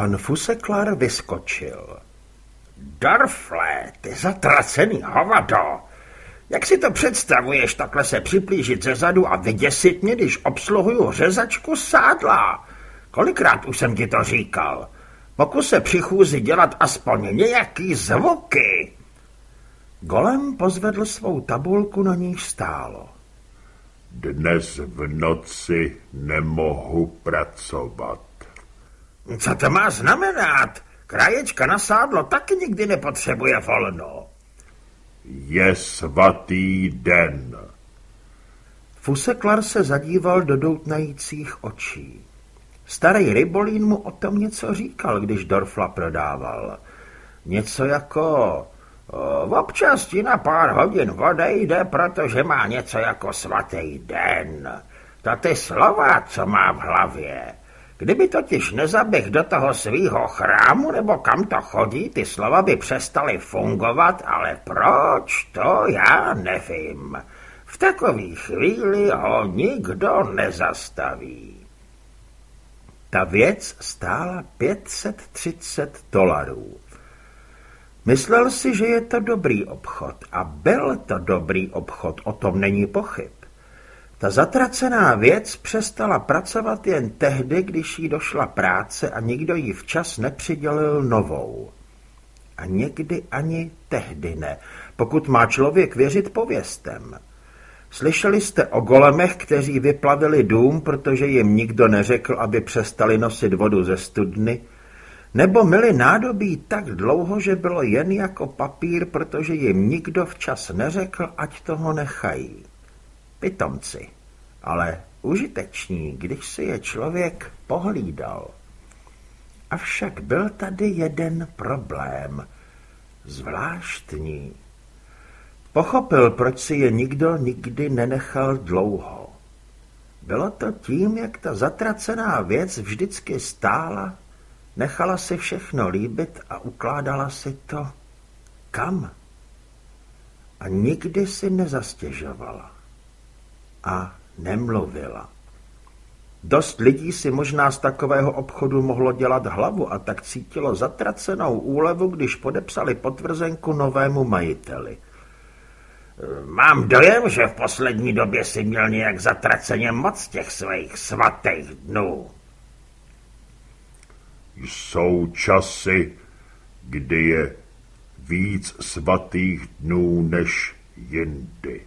Pan Fuseklar vyskočil. Darfle, ty zatracený hovado! Jak si to představuješ takhle se připlížit ze zadu a vyděsit mě, když obsluhuju řezačku sádla? Kolikrát už jsem ti to říkal? Pokus se při chůzi dělat aspoň nějaký zvuky. Golem pozvedl svou tabulku, na níž stálo. Dnes v noci nemohu pracovat. Co to má znamenat? Kraječka na sádlo taky nikdy nepotřebuje volno. Je svatý den. Fuseklar se zadíval do doutnajících očí. Starý rybolín mu o tom něco říkal, když Dorfla prodával. Něco jako... Občas ti na pár hodin odejde, protože má něco jako svatý den. To ty slova, co má v hlavě. Kdyby totiž nezaběh do toho svýho chrámu nebo kam to chodí, ty slova by přestaly fungovat, ale proč, to já nevím. V takové chvíli ho nikdo nezastaví. Ta věc stála 530 dolarů. Myslel si, že je to dobrý obchod a byl to dobrý obchod, o tom není pochyb. Ta zatracená věc přestala pracovat jen tehdy, když jí došla práce a nikdo jí včas nepřidělil novou. A někdy ani tehdy ne, pokud má člověk věřit pověstem. Slyšeli jste o golemech, kteří vyplavili dům, protože jim nikdo neřekl, aby přestali nosit vodu ze studny? Nebo myli nádobí tak dlouho, že bylo jen jako papír, protože jim nikdo včas neřekl, ať toho nechají? Pitomci, ale užiteční, když si je člověk pohlídal. Avšak byl tady jeden problém, zvláštní. Pochopil, proč si je nikdo nikdy nenechal dlouho. Bylo to tím, jak ta zatracená věc vždycky stála, nechala si všechno líbit a ukládala si to kam. A nikdy si nezastěžovala. A nemluvila. Dost lidí si možná z takového obchodu mohlo dělat hlavu a tak cítilo zatracenou úlevu, když podepsali potvrzenku novému majiteli – Mám dojem, že v poslední době si měl nějak zatraceně moc těch svých svatých dnů. Jsou časy, kdy je víc svatých dnů než jindy.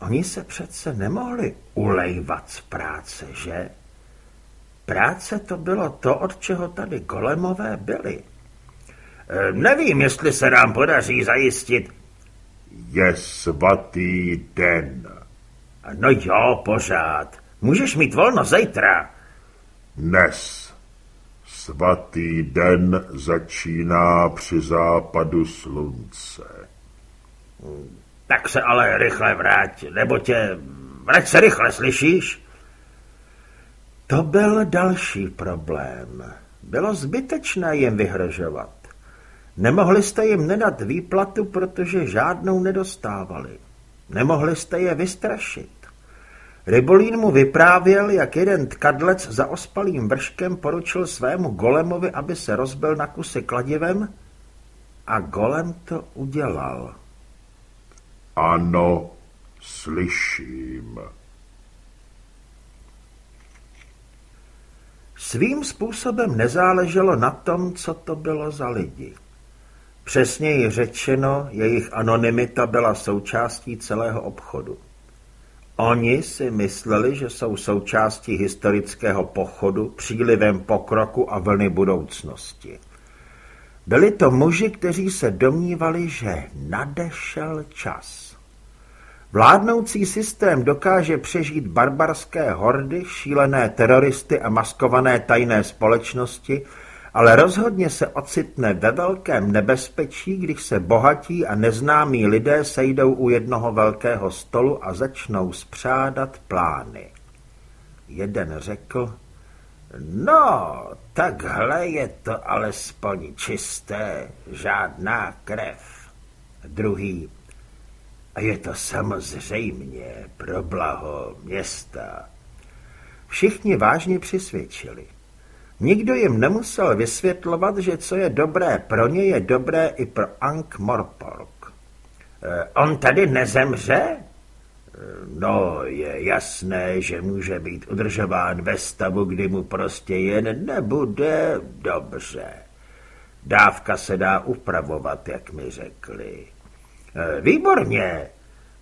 Oni se přece nemohli ulejvat z práce, že? Práce to bylo to, od čeho tady golemové byli. E, nevím, jestli se nám podaří zajistit je svatý den. No jo, pořád. Můžeš mít volno zítra. Dnes. Svatý den začíná při západu slunce. Tak se ale rychle vrať, nebo tě... Vrať se rychle, slyšíš? To byl další problém. Bylo zbytečné jim vyhrožovat. Nemohli jste jim nedat výplatu, protože žádnou nedostávali. Nemohli jste je vystrašit. Rybolín mu vyprávěl, jak jeden tkadlec za ospalým vrškem poručil svému golemovi, aby se rozbil na kusy kladivem a golem to udělal. Ano, slyším. Svým způsobem nezáleželo na tom, co to bylo za lidi. Přesněji řečeno, jejich anonymita byla součástí celého obchodu. Oni si mysleli, že jsou součástí historického pochodu, přílivem pokroku a vlny budoucnosti. Byli to muži, kteří se domnívali, že nadešel čas. Vládnoucí systém dokáže přežít barbarské hordy, šílené teroristy a maskované tajné společnosti, ale rozhodně se ocitne ve velkém nebezpečí, když se bohatí a neznámí lidé sejdou u jednoho velkého stolu a začnou spřádat plány. Jeden řekl, no, takhle je to alespoň čisté, žádná krev. Druhý, a je to samozřejmě pro blaho města. Všichni vážně přisvědčili. Nikdo jim nemusel vysvětlovat, že co je dobré pro ně, je dobré i pro Ank Morpork. E, on tady nezemře? No, je jasné, že může být udržován ve stavu, kdy mu prostě jen nebude dobře. Dávka se dá upravovat, jak mi řekli. E, výborně.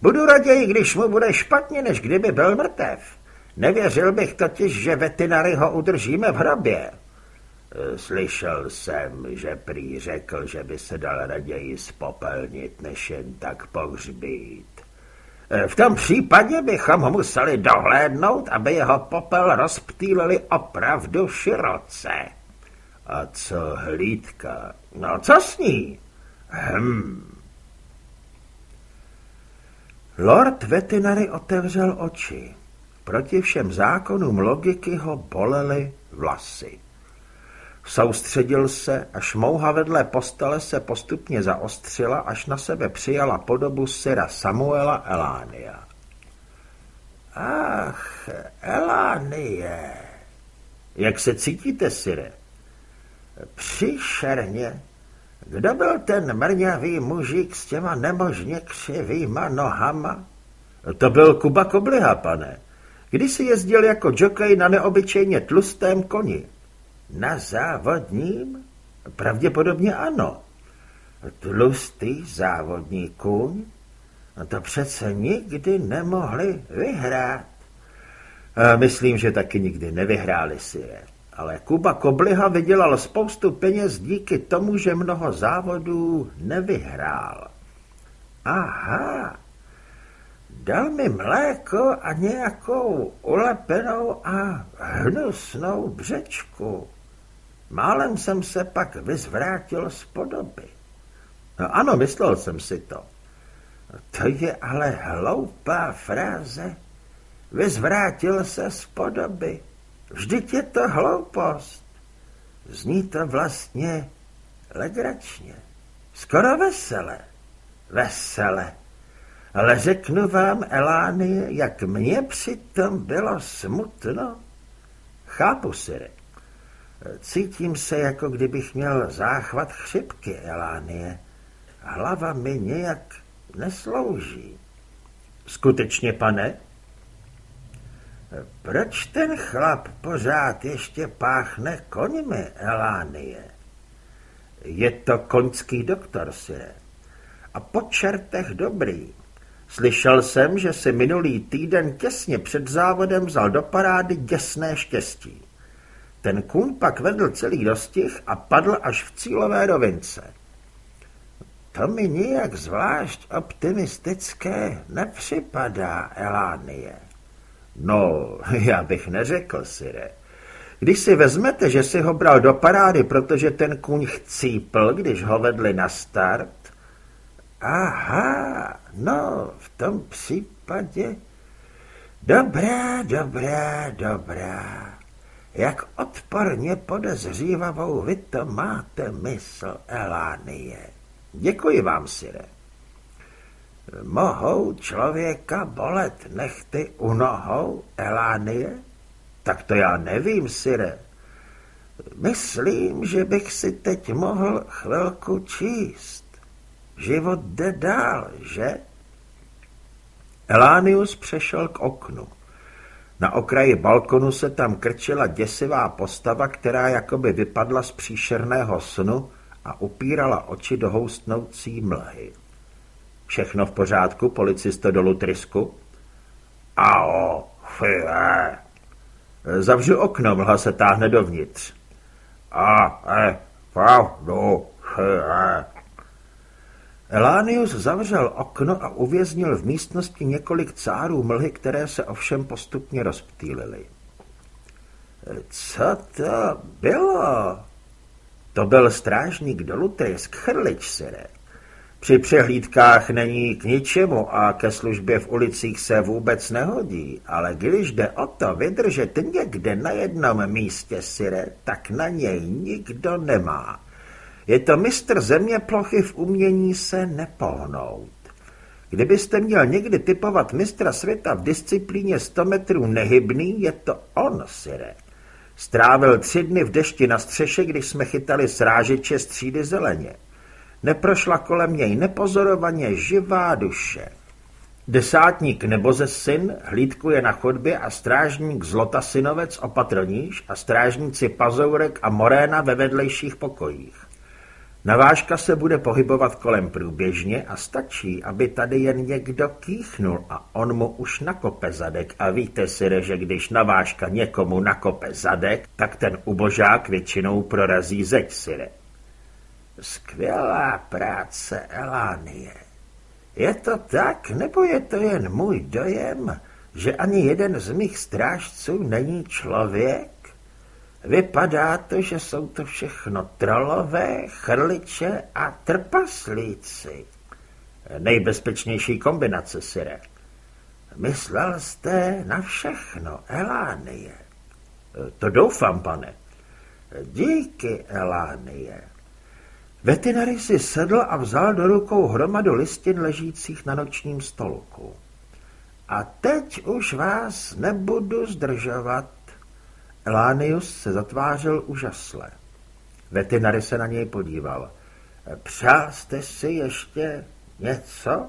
Budu raději, když mu bude špatně, než kdyby byl mrtev. Nevěřil bych totiž, že veterinary ho udržíme v hrobě. E, slyšel jsem, že prý řekl, že by se dal raději spopelnit, než jen tak pohřbít. E, v tom případě bychom museli dohlédnout, aby jeho popel rozptýlili opravdu široce. A co hlídka? No co s ní? Hm. Lord Vetinary otevřel oči. Proti všem zákonům logiky ho bolely vlasy. Soustředil se a šmouha vedle postele se postupně zaostřila, až na sebe přijala podobu syra Samuela Elánia. Ach, Elánie, jak se cítíte, syre? Příšerně. Kdo byl ten mrňavý mužík s těma nemožně křivýma nohama? To byl Kuba Kobliha, pane. Když si jezdil jako jockey na neobyčejně tlustém koni. Na závodním? Pravděpodobně ano. Tlustý závodní kůň? To přece nikdy nemohli vyhrát. A myslím, že taky nikdy nevyhráli si je. Ale Kuba Kobliha vydělal spoustu peněz díky tomu, že mnoho závodů nevyhrál. Aha, dal mi mléko a nějakou ulepenou a hnusnou břečku. Málem jsem se pak vyzvrátil z podoby. No ano, myslel jsem si to. To je ale hloupá fráze. Vyzvrátil se z podoby. Vždyť je to hloupost. Zní to vlastně legračně. Skoro vesele. Vesele. Ale řeknu vám, Elány, jak mně přitom bylo smutno. Chápu, Sire. Cítím se, jako kdybych měl záchvat chřipky, Elánie. Hlava mi nějak neslouží. Skutečně, pane? Proč ten chlap pořád ještě páchne koňmi, Elánie? Je to koňský doktor, Sire. A po čertech dobrý. Slyšel jsem, že si minulý týden těsně před závodem vzal do parády děsné štěstí. Ten kůň pak vedl celý dostih a padl až v cílové rovince. To mi nijak zvlášť optimistické nepřipadá, Elánie. No, já bych neřekl, Sire. Když si vezmete, že si ho bral do parády, protože ten kůň chcípl, když ho vedli na start, Aha, no, v tom případě... Dobrá, dobrá, dobrá. Jak odporně podezřívavou vy to máte mysl, Elánie. Děkuji vám, Sire. Mohou člověka bolet nechty u nohou, Elánie? Tak to já nevím, Sire. Myslím, že bych si teď mohl chvilku číst. Život jde dál, že? Elánius přešel k oknu. Na okraji balkonu se tam krčila děsivá postava, která jakoby vypadla z příšerného snu a upírala oči do houstnoucí mlhy. Všechno v pořádku, policisto do Lutrisku? Ao, fie. Zavřu okno, mlha se táhne dovnitř. A, e, pravdu, fie. Elánius zavřel okno a uvěznil v místnosti několik cárů mlhy, které se ovšem postupně rozptýlily. Co to bylo? To byl strážník do Lutejsk, chrlič, sere. Při přehlídkách není k ničemu a ke službě v ulicích se vůbec nehodí, ale když jde o to vydržet někde na jednom místě, sire, tak na něj nikdo nemá. Je to mistr země plochy v umění se nepohnout. Kdybyste měl někdy typovat mistra světa v disciplíně 100 metrů nehybný, je to on, Sire. Strávil tři dny v dešti na střeše, když jsme chytali srážeče střídy zeleně. Neprošla kolem něj nepozorovaně živá duše. Desátník nebo ze syn hlídkuje na chodbě a strážník Zlota synovec opatrníž a strážníci Pazourek a Moréna ve vedlejších pokojích. Navážka se bude pohybovat kolem průběžně a stačí, aby tady jen někdo kýchnul a on mu už nakope zadek a víte si, že když navážka někomu nakope zadek, tak ten ubožák většinou prorazí zeď syre. Skvělá práce Elánie. Je to tak, nebo je to jen můj dojem, že ani jeden z mých strážců není člověk? Vypadá to, že jsou to všechno trolové, chrliče a trpaslíci. Nejbezpečnější kombinace, Sire. Myslel jste na všechno, Elánie. To doufám, pane. Díky, Elánie. Veterinary si sedl a vzal do rukou hromadu listin ležících na nočním stolku. A teď už vás nebudu zdržovat. Elánius se zatvářel úžasle. Veterinary se na něj podíval. Přál jste si ještě něco?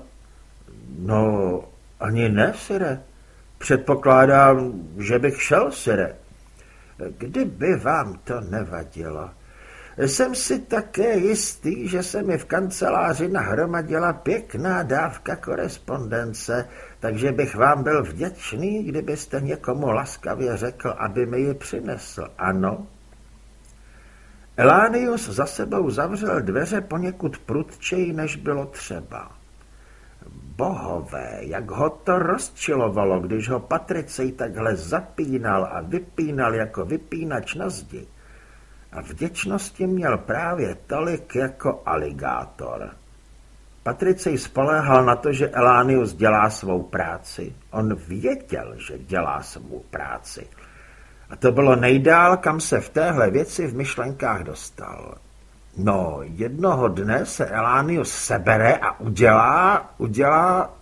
No, ani ne, sire. Předpokládám, že bych šel, sire. Kdyby vám to nevadilo. Jsem si také jistý, že se mi v kanceláři nahromadila pěkná dávka korespondence, takže bych vám byl vděčný, kdybyste někomu laskavě řekl, aby mi ji přinesl. Ano? Elánius za sebou zavřel dveře poněkud prudčej, než bylo třeba. Bohové, jak ho to rozčilovalo, když ho Patricej takhle zapínal a vypínal jako vypínač na zdi. A vděčnosti měl právě tolik jako aligátor. Patricej spoléhal na to, že Elánius dělá svou práci. On věděl, že dělá svou práci. A to bylo nejdál, kam se v téhle věci v myšlenkách dostal. No, jednoho dne se Elánius sebere a udělá, udělá,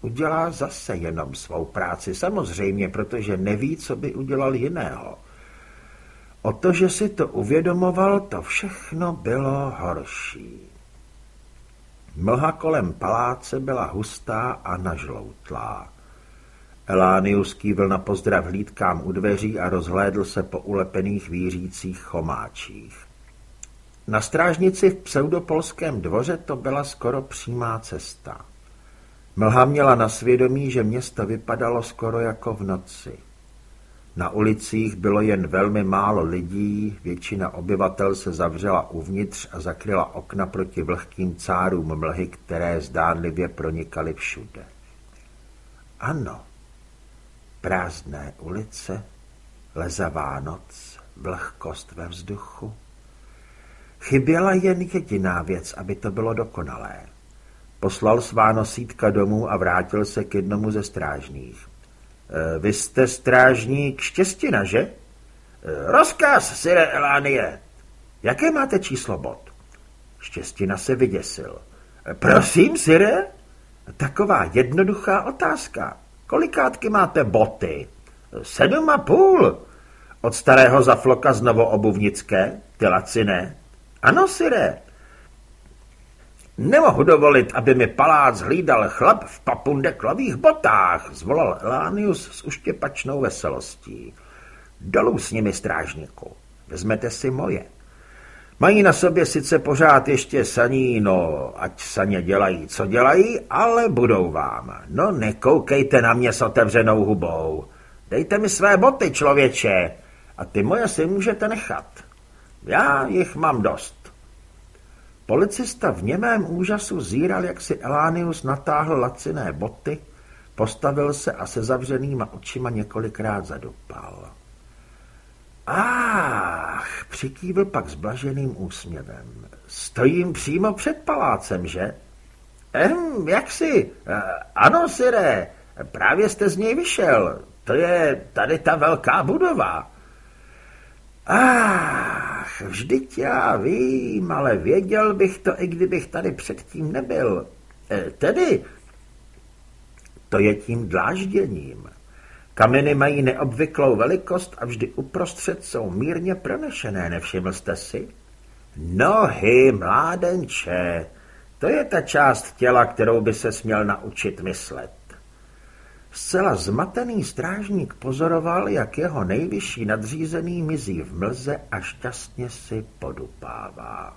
udělá zase jenom svou práci. Samozřejmě, protože neví, co by udělal jiného. O to, že si to uvědomoval, to všechno bylo horší. Mlha kolem paláce byla hustá a nažloutlá. Elánius kývil na pozdrav hlídkám u dveří a rozhlédl se po ulepených vířících chomáčích. Na strážnici v pseudopolském dvoře to byla skoro přímá cesta. Mlha měla na svědomí, že město vypadalo skoro jako v noci. Na ulicích bylo jen velmi málo lidí, většina obyvatel se zavřela uvnitř a zakryla okna proti vlhkým cárům mlhy, které zdánlivě pronikaly všude. Ano, prázdné ulice, lezavá noc, vlhkost ve vzduchu. Chyběla jen jediná věc, aby to bylo dokonalé. Poslal svá nosítka domů a vrátil se k jednomu ze strážných. Eh, vy jste strážník Štěstina, že? Eh, rozkaz, Sire Elánie. Jaké máte číslo bod? Štěstina se vyděsil. Eh, prosím, Sire? Taková jednoduchá otázka. Kolikátky máte boty? Sedm a půl. Od starého zafloka z novoobuvnické? Ty laciné? Ano, Sire. Nemohu dovolit, aby mi palác hlídal chlap v papundeklových botách, zvolal Elánius s uštěpačnou veselostí. Dolů s nimi, strážníku. Vezmete si moje. Mají na sobě sice pořád ještě saní, no ať saně dělají, co dělají, ale budou vám. No nekoukejte na mě s otevřenou hubou. Dejte mi své boty, člověče, a ty moje si můžete nechat. Já jich mám dost. Policista v němém úžasu zíral, jak si Elánius natáhl laciné boty, postavil se a se zavřenýma očima několikrát zadupal. Ach, přikývil pak s blaženým úsměvem. Stojím přímo před palácem, že? Ehm, jak si? E, ano, Sire, právě jste z něj vyšel. To je tady ta velká budova. Ach, vždyť já vím, ale věděl bych to, i kdybych tady předtím nebyl. E, tedy, to je tím dlážděním. Kameny mají neobvyklou velikost a vždy uprostřed jsou mírně pronešené, nevšiml jste si? Nohy, mládenče, to je ta část těla, kterou by se směl naučit myslet. Zcela zmatený strážník pozoroval, jak jeho nejvyšší nadřízený mizí v mlze a šťastně si podupává.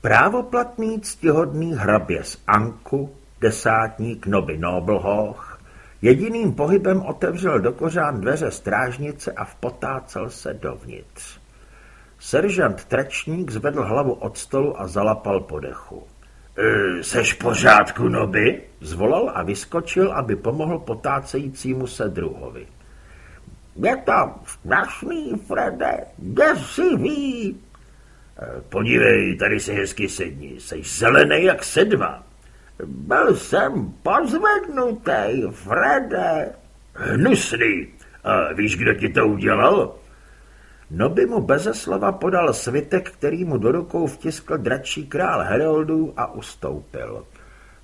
Právoplatný ctihodný hrabě z Anku, desátník Noby Noblhoch, jediným pohybem otevřel do kořán dveře strážnice a vpotácel se dovnitř. Seržant Trečník zvedl hlavu od stolu a zalapal po dechu. E, seš pořádku, Noby? Zvolal a vyskočil, aby pomohl potácejícímu se druhovi. Je to strašný, Frede, děsivý. E, podívej, tady si hezky sedni, jsi zelený jak sedma. Byl jsem pozvednutý, Frede. Hnusný. A víš, kdo ti to udělal? Noby mu beze slova podal svitek, který mu do rukou vtiskl dračí král Heroldů a ustoupil.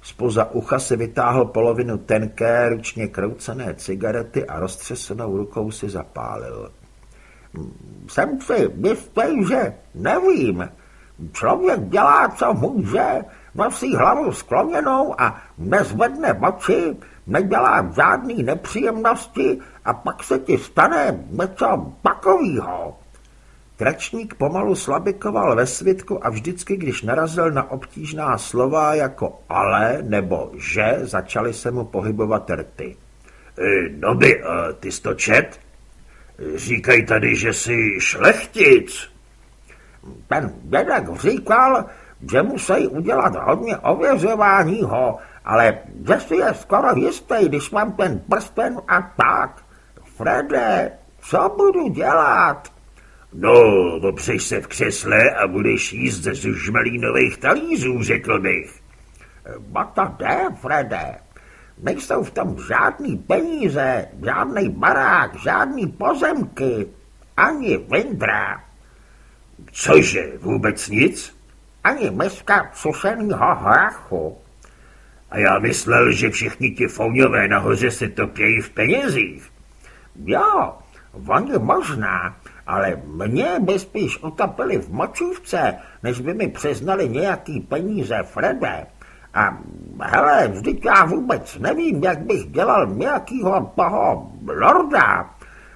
Spoza ucha si vytáhl polovinu tenké, ručně kroucené cigarety a roztřesenou rukou si zapálil. Jsem si jistý, že nevím. Člověk dělá, co může, nosí hlavu skloněnou a nezvedne oči, nedělá žádný nepříjemnosti a pak se ti stane něco takového. Tračník pomalu slabikoval ve svitku a vždycky, když narazil na obtížná slova jako ale nebo že, začaly se mu pohybovat rty. E, no by, e, ty jsi to čet? Říkají tady, že jsi šlechtic. Ten dědek říkal, že musí udělat hodně ověřováního, ale že si je skoro jistý, když mám ten prsten a tak. Frede, co budu dělat? No, opřeš se v křesle a budeš jíst ze zužmelínových talířů, řekl bych. Ma to jde, Frede. Nejsou v tom žádný peníze, žádný barák, žádný pozemky, ani vindra. Cože, vůbec nic? Ani miska sušenýho hrachu. A já myslel, že všichni ti fouňové nahoře se topějí v penězích. Jo, oni možná, ale mě by spíš utopili v močívce, než by mi přiznali nějaký peníze Frede. A hele, vždyť já vůbec nevím, jak bych dělal nějakýho toho lorda.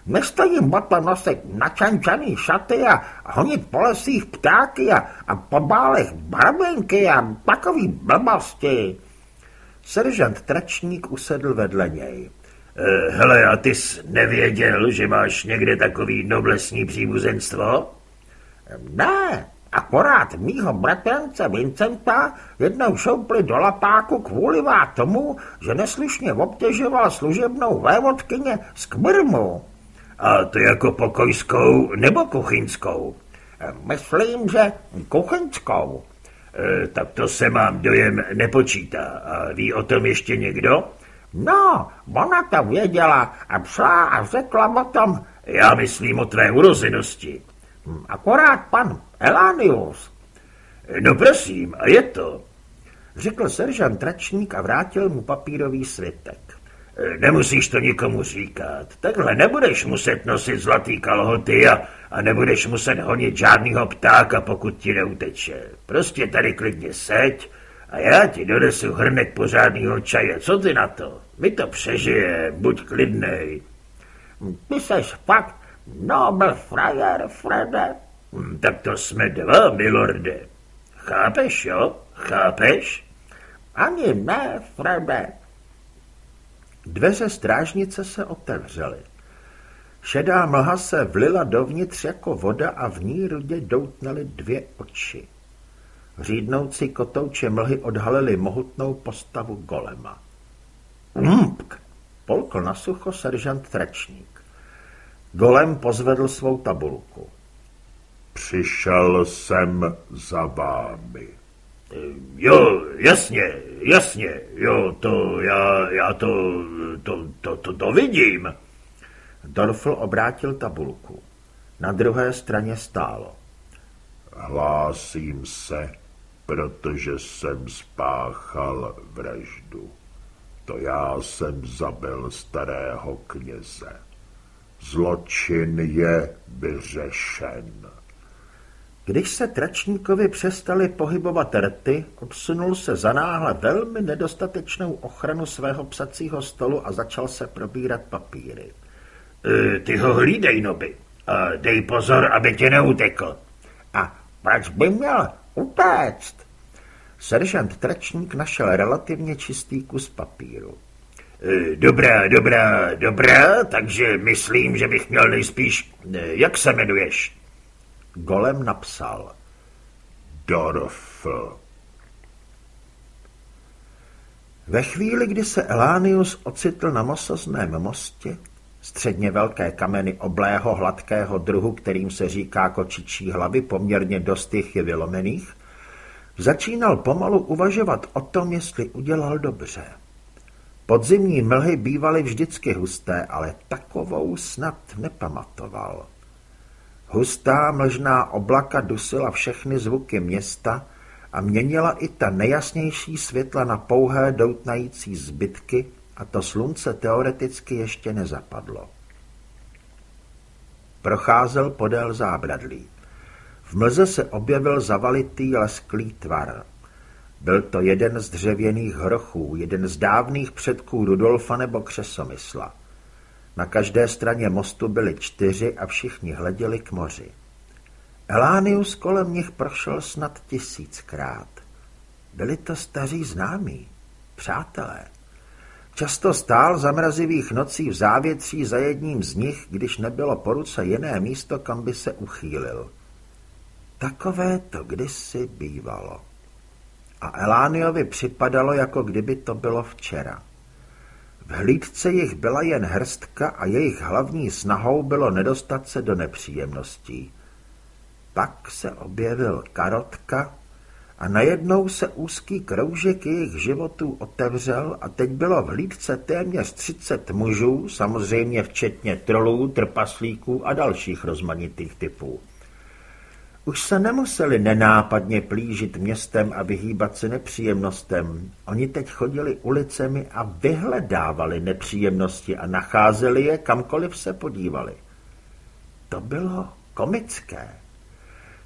Nestojím o to nosit načančaný šaty a honit po lesích ptáky a, a po bálech barbenky a takový blbosti. Seržant Tračník usedl vedle něj. Eh, hele, a ty jsi nevěděl, že máš někde takový noblesní příbuzenstvo? Ne, akorát mýho bratrance Vincenta jednou šoupli do lapáku kvůli tomu, že neslušně obtěžoval služebnou vévodkyně z Kmrmu. A to jako pokojskou nebo kuchyňskou? Myslím, že kuchyňskou. E, tak to se mám dojem nepočítá. A ví o tom ještě někdo? No, ona to věděla a psala a řekla o tom. Já myslím o tvé urozenosti. Hm, akorát pan Elanius. No prosím, a je to? Řekl seržant Tračník a vrátil mu papírový svitek. Nemusíš to nikomu říkat. Takhle nebudeš muset nosit zlatý kalhoty a, a nebudeš muset honit žádnýho ptáka, pokud ti neuteče. Prostě tady klidně seď a já ti donesu hrnek pořádného čaje. Co ty na to? My to přežije, buď klidnej. Ty seš fakt nobel frajer, Frede. Hm, tak to jsme dva, milorde. Chápeš, jo? Chápeš? Ani ne, Frede. Dveře strážnice se otevřely. Šedá mlha se vlila dovnitř jako voda a v ní rudě doutnaly dvě oči. Řídnoucí kotouče mlhy odhalily mohutnou postavu golema. Mpk! Polkl na sucho seržant Tračník. Golem pozvedl svou tabulku. Přišel jsem za vámi. Jo, jasně, jasně, jo, to já, já to, to, to, to, to vidím. Dorfl obrátil tabulku. Na druhé straně stálo. Hlásím se, protože jsem spáchal vraždu. To já jsem zabil starého kněze. Zločin je vyřešen. Když se tračníkovi přestali pohybovat rty, odsunul se za náhle velmi nedostatečnou ochranu svého psacího stolu a začal se probírat papíry. E, ty ho hlídej, noby. A dej pozor, aby tě neutekl. A proč by měl utéct? Seržant Tračník našel relativně čistý kus papíru. E, dobrá, dobrá, dobrá, takže myslím, že bych měl nejspíš... E, jak se jmenuješ? Golem napsal. Dorf. Ve chvíli, kdy se Elánius ocitl na mosozném mostě, středně velké kameny oblého hladkého druhu, kterým se říká kočičí hlavy, poměrně dost jich je vylomených, začínal pomalu uvažovat o tom, jestli udělal dobře. Podzimní mlhy bývaly vždycky husté, ale takovou snad nepamatoval. Hustá mlžná oblaka dusila všechny zvuky města a měnila i ta nejasnější světla na pouhé doutnající zbytky a to slunce teoreticky ještě nezapadlo. Procházel podél zábradlí. V mlze se objevil zavalitý lesklý tvar. Byl to jeden z dřevěných hrochů, jeden z dávných předků Rudolfa nebo Křesomysla. Na každé straně mostu byly čtyři a všichni hleděli k moři. Elánius kolem nich prošel snad tisíckrát. Byli to staří známí, přátelé. Často stál za mrazivých nocí v závětří za jedním z nich, když nebylo po ruce jiné místo, kam by se uchýlil. Takové to kdysi bývalo. A Elániovi připadalo, jako kdyby to bylo včera. V hlídce jich byla jen hrstka a jejich hlavní snahou bylo nedostat se do nepříjemností. Pak se objevil karotka a najednou se úzký kroužek jejich životů otevřel a teď bylo v hlídce téměř třicet mužů, samozřejmě včetně trolů, trpaslíků a dalších rozmanitých typů. Už se nemuseli nenápadně plížit městem a vyhýbat se nepříjemnostem. Oni teď chodili ulicemi a vyhledávali nepříjemnosti a nacházeli je kamkoliv se podívali. To bylo komické.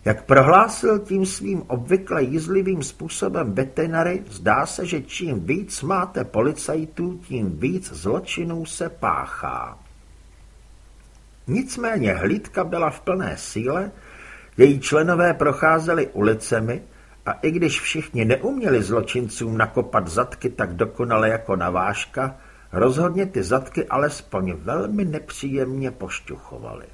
Jak prohlásil tím svým obvykle jízlivým způsobem veterinary, zdá se, že čím víc máte policajtů, tím víc zločinů se páchá. Nicméně hlídka byla v plné síle, její členové procházeli ulicemi a i když všichni neuměli zločincům nakopat zadky tak dokonale jako navážka, rozhodně ty zadky alespoň velmi nepříjemně pošťuchovaly.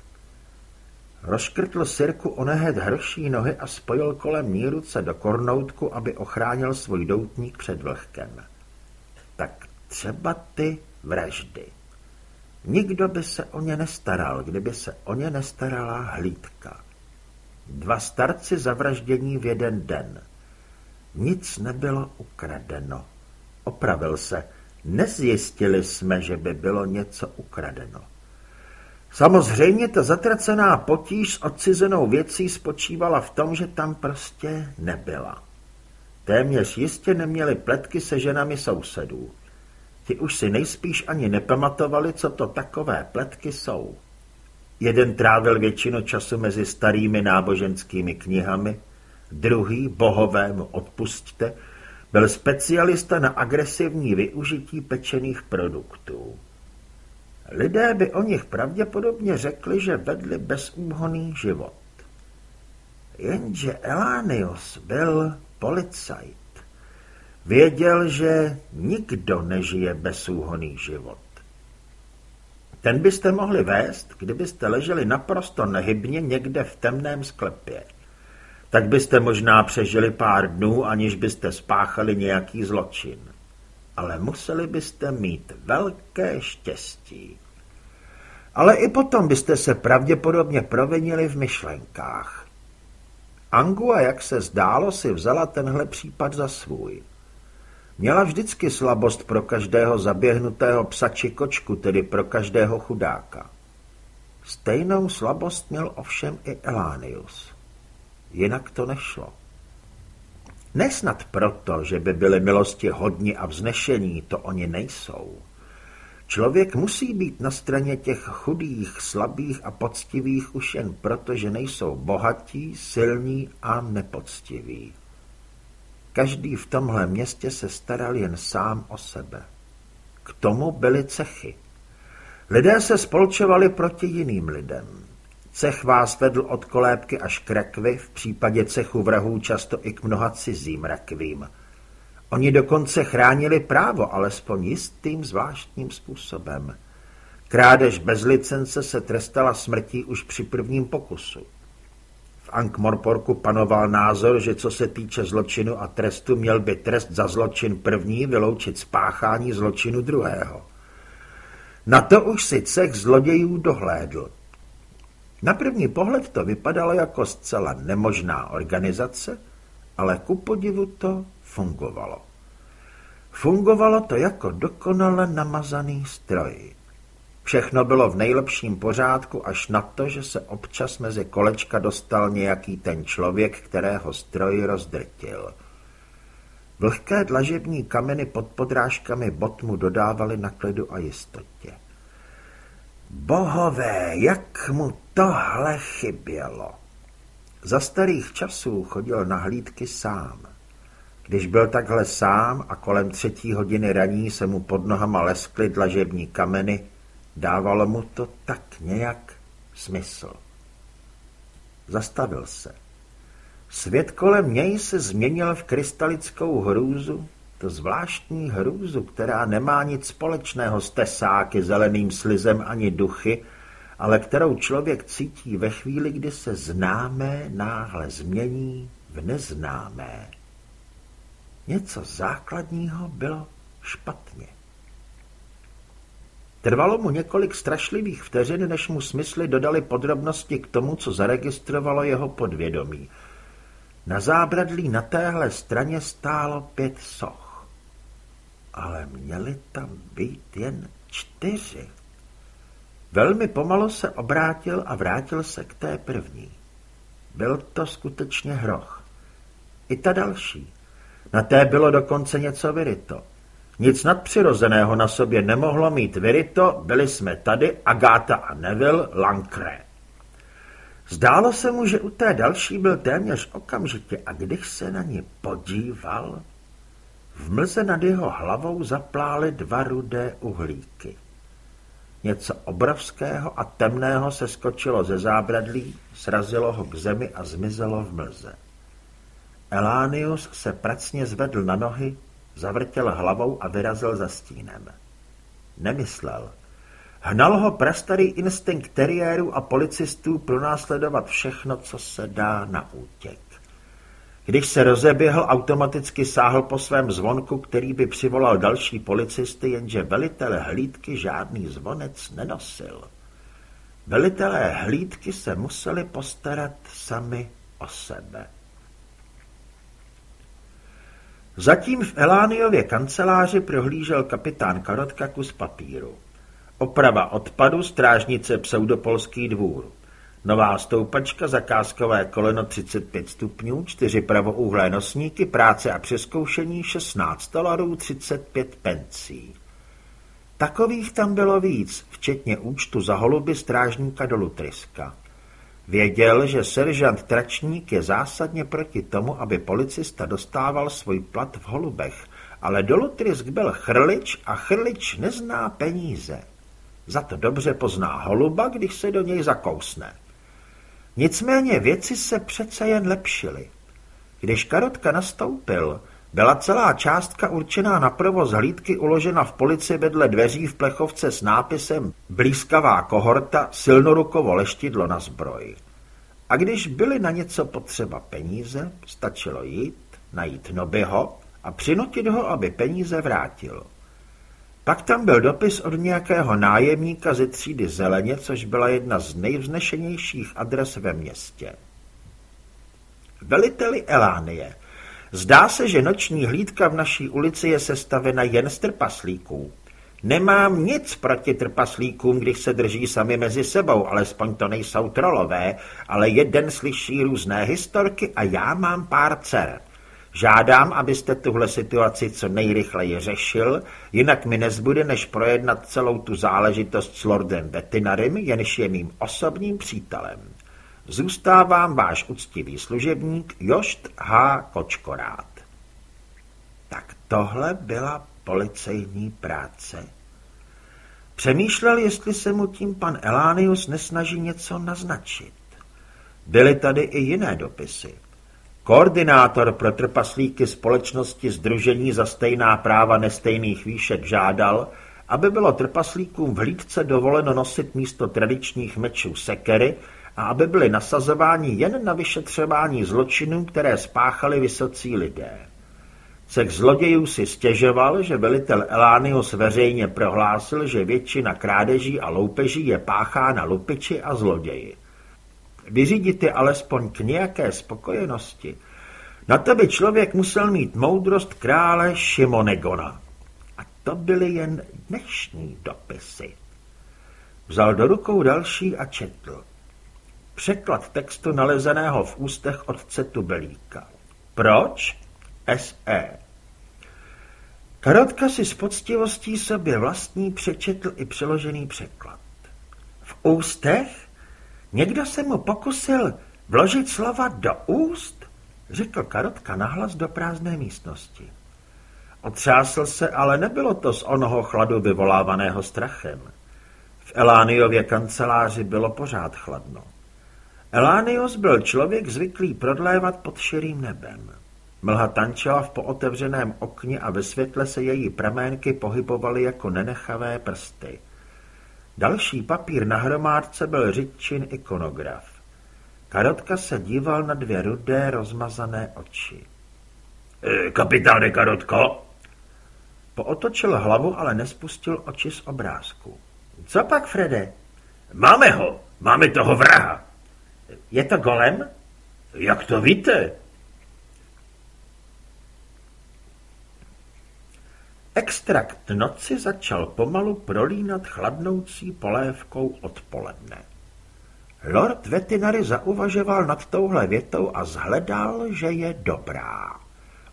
Rozškrtl Sirku onehet hrší nohy a spojil kolem ní ruce do kornoutku, aby ochránil svůj doutník před vlhkem. Tak třeba ty vraždy. Nikdo by se o ně nestaral, kdyby se o ně nestarala hlídka. Dva starci zavraždění v jeden den. Nic nebylo ukradeno. Opravil se. Nezjistili jsme, že by bylo něco ukradeno. Samozřejmě ta zatracená potíž s odcizenou věcí spočívala v tom, že tam prostě nebyla. Téměř jistě neměli pletky se ženami sousedů. Ti už si nejspíš ani nepamatovali, co to takové pletky jsou. Jeden trávil většinu času mezi starými náboženskými knihami, druhý, bohovému odpustte, byl specialista na agresivní využití pečených produktů. Lidé by o nich pravděpodobně řekli, že vedli bezúhonný život. Jenže Elánios byl policajt. Věděl, že nikdo nežije bezúhonný život. Ten byste mohli vést, kdybyste leželi naprosto nehybně někde v temném sklepě. Tak byste možná přežili pár dnů, aniž byste spáchali nějaký zločin. Ale museli byste mít velké štěstí. Ale i potom byste se pravděpodobně provinili v myšlenkách. Angua, jak se zdálo, si vzala tenhle případ za svůj. Měla vždycky slabost pro každého zaběhnutého psa či kočku, tedy pro každého chudáka. Stejnou slabost měl ovšem i Elánius. Jinak to nešlo. Nesnad proto, že by byly milosti hodni a vznešení, to oni nejsou. Člověk musí být na straně těch chudých, slabých a poctivých už jen proto, že nejsou bohatí, silní a nepoctiví. Každý v tomhle městě se staral jen sám o sebe. K tomu byly cechy. Lidé se spolčovali proti jiným lidem. Cech vás vedl od kolébky až k rakvi, v případě cechu vrahů často i k mnoha cizím rakvím. Oni dokonce chránili právo, alespoň jistým zvláštním způsobem. Krádež bez licence se trestala smrtí už při prvním pokusu. V Ankh-Morporku panoval názor, že co se týče zločinu a trestu, měl by trest za zločin první vyloučit spáchání zločinu druhého. Na to už si cech zlodějů dohlédl. Na první pohled to vypadalo jako zcela nemožná organizace, ale ku podivu to fungovalo. Fungovalo to jako dokonale namazaný stroj. Všechno bylo v nejlepším pořádku až na to, že se občas mezi kolečka dostal nějaký ten člověk, kterého stroj rozdrtil. Vlhké dlažební kameny pod podrážkami bot mu dodávaly na klidu a jistotě. Bohové, jak mu tohle chybělo. Za starých časů chodil na hlídky sám. Když byl takhle sám a kolem třetí hodiny raní se mu pod nohama leskly dlažební kameny, dávalo mu to tak nějak smysl. Zastavil se. Svět kolem něj se změnil v krystalickou hrůzu, to zvláštní hrůzu, která nemá nic společného s tesáky, zeleným slizem ani duchy, ale kterou člověk cítí ve chvíli, kdy se známé náhle změní v neznámé. Něco základního bylo špatně. Trvalo mu několik strašlivých vteřin, než mu smysly dodali podrobnosti k tomu, co zaregistrovalo jeho podvědomí. Na zábradlí na téhle straně stálo pět soch. Ale měly tam být jen čtyři. Velmi pomalu se obrátil a vrátil se k té první. Byl to skutečně hroch. I ta další. Na té bylo dokonce něco vyryto. Nic nadpřirozeného na sobě nemohlo mít vyryto, byli jsme tady, Agáta a Neville, Lancre. Zdálo se mu, že u té další byl téměř okamžitě a když se na ní podíval, v mlze nad jeho hlavou zaplály dva rudé uhlíky. Něco obrovského a temného se skočilo ze zábradlí, srazilo ho k zemi a zmizelo v mlze. Elánius se pracně zvedl na nohy, zavrtěl hlavou a vyrazil za stínem. Nemyslel. Hnal ho prastarý instinkt teriérů a policistů pronásledovat všechno, co se dá na útěk. Když se rozeběhl, automaticky sáhl po svém zvonku, který by přivolal další policisty, jenže velitel hlídky žádný zvonec nenosil. Velitelé hlídky se museli postarat sami o sebe. Zatím v Elániově kanceláři prohlížel kapitán Karotka kus papíru. Oprava odpadu, strážnice pseudopolský dvůr. Nová stoupačka, zakázkové koleno 35 stupňů, čtyři pravouhlé nosníky, práce a přeskoušení 16 dolarů 35 pencí. Takových tam bylo víc, včetně účtu za holuby strážníka do Lutriska. Věděl, že seržant Tračník je zásadně proti tomu, aby policista dostával svůj plat v holubech, ale do Lutrisk byl chrlič a chrlič nezná peníze. Za to dobře pozná holuba, když se do něj zakousne. Nicméně věci se přece jen lepšily. Když Karotka nastoupil, byla celá částka určená na provoz hlídky uložena v polici vedle dveří v plechovce s nápisem Blízkavá kohorta, silnorukovo leštidlo na zbroj. A když byly na něco potřeba peníze, stačilo jít, najít Nobyho a přinutit ho, aby peníze vrátil. Pak tam byl dopis od nějakého nájemníka ze třídy Zeleně, což byla jedna z nejvznešenějších adres ve městě. Veliteli Elánie, zdá se, že noční hlídka v naší ulici je sestavena jen z trpaslíků. Nemám nic proti trpaslíkům, když se drží sami mezi sebou, alespoň to nejsou trolové, ale jeden slyší různé historky a já mám pár dcer. Žádám, abyste tuhle situaci co nejrychleji řešil, jinak mi nezbude, než projednat celou tu záležitost s Lordem Bettinarym, jenž je mým osobním přítelem. Zůstávám váš úctivý služebník Jošt H. Kočkorát. Tak tohle byla policejní práce. Přemýšlel, jestli se mu tím pan Elánius nesnaží něco naznačit. Byly tady i jiné dopisy. Koordinátor pro trpaslíky společnosti Združení za stejná práva nestejných výšek žádal, aby bylo trpaslíkům v hlídce dovoleno nosit místo tradičních mečů sekery a aby byly nasazováni jen na vyšetřování zločinů, které spáchali vysocí lidé. Cech zlodějů si stěžoval, že velitel Elánius veřejně prohlásil, že většina krádeží a loupeží je páchána lupiči a zloději. Vyřídit je alespoň k nějaké spokojenosti. Na to by člověk musel mít moudrost krále Šimonegona. A to byly jen dnešní dopisy. Vzal do rukou další a četl. Překlad textu nalezeného v ústech otce Tubelíka. Proč? S.E. Karotka si s poctivostí sobě vlastní přečetl i přeložený překlad. V ústech? Někdo se mu pokusil vložit slova do úst? Řekl Karotka nahlas do prázdné místnosti. Otřásl se, ale nebylo to z onoho chladu vyvolávaného strachem. V Elániově kanceláři bylo pořád chladno. Elánios byl člověk zvyklý prodlévat pod širým nebem. Mlha tančila v pootevřeném okně a ve světle se její praménky pohybovaly jako nenechavé prsty. Další papír na hromádce byl řidčin ikonograf. Karotka se díval na dvě rudé, rozmazané oči. E, kapitáne Karotko? Pootočil hlavu, ale nespustil oči z obrázku. Co pak, Frede? Máme ho, máme toho vraha. Je to golem? Jak to víte? Extrakt noci začal pomalu prolínat chladnoucí polévkou odpoledne. Lord Vetinary zauvažoval nad touhle větou a zhledal, že je dobrá.